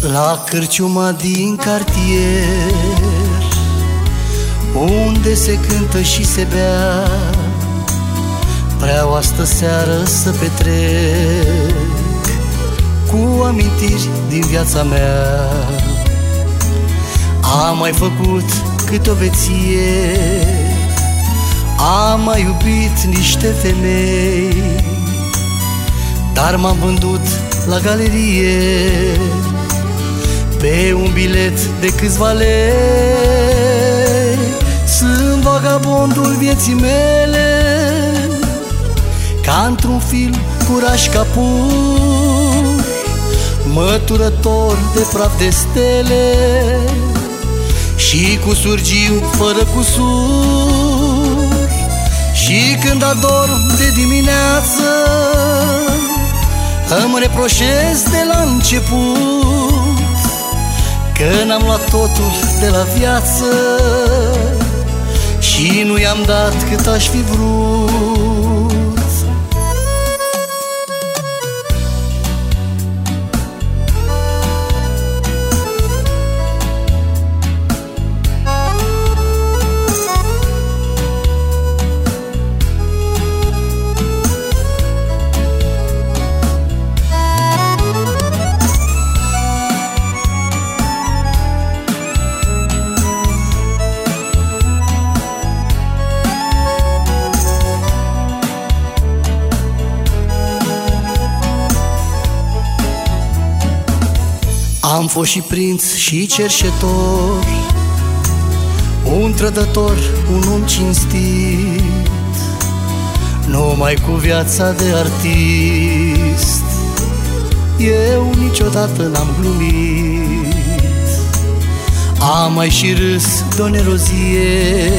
La cârciuma din cartier Unde se cântă și se bea Vreau astă seară să petrec Cu amintiri din viața mea. Am mai făcut câte o veție Am mai iubit niște femei Dar m-am vândut la galerie Pe un bilet de câțiva lei. Sunt vagabondul vieții mele. Ca într-un film curaj ca pur Măturător de praf de stele. Și cu surgiu fără cusur Și când adorm de dimineață îmi reproșez de la început Că n-am luat totul de la viață Și nu i-am dat cât aș fi vrut Am fost și prinț și cerșetor Un trădător, un om cinstit Numai cu viața de artist. Eu niciodată n-am glumit. Am mai și râs de o nerozie.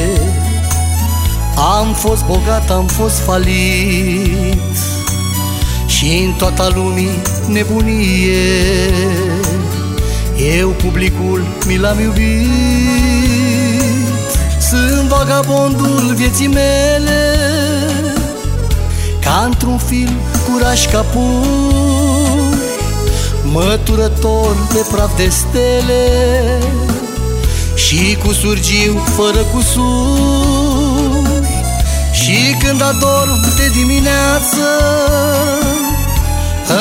Am fost bogat, am fost falit. Și în toată lumii nebunie Eu publicul mi l-am iubit. Sunt vagabondul vieții mele Ca într-un film curaj ca pur Măturător de praf de stele Și cu surgiu fără cusuri. Și când adorm de dimineață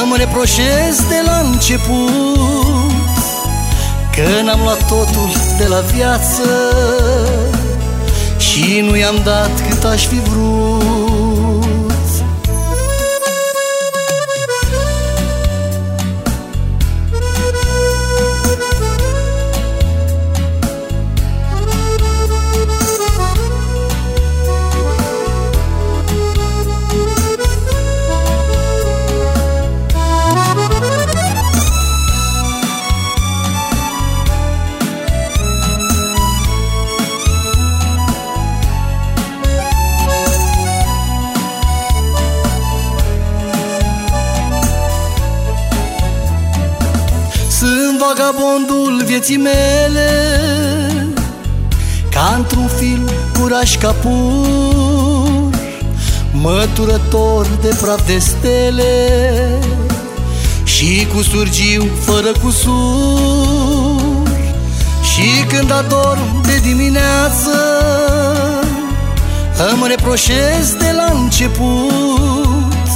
îmi reproșez de la început Că n-am luat totul de la viață Și nu i-am dat cât aș fi vrut vagabondul vieții mele Ca într-un film curaj ca pur Măturător de praf de stele Și cu surgiu fără cusur Și când adorm de dimineață Îmi reproșez de la început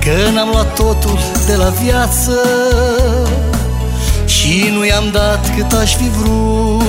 Că n-am luat totul de la viață și nu i-am dat cât aș fi vrut